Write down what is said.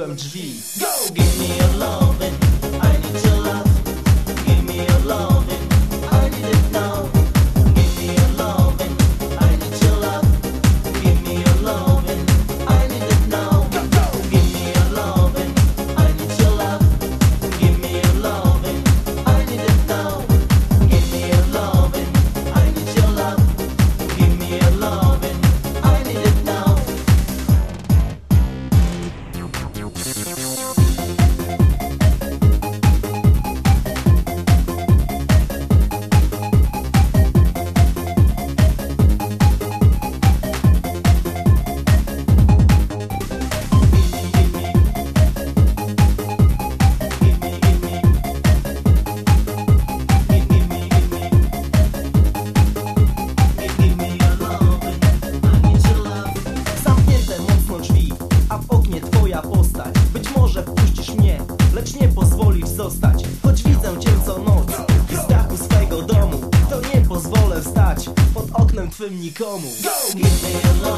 Go! Give me a Choć widzę cię co noc Z dachu swego domu To nie pozwolę wstać Pod oknem twym nikomu Go!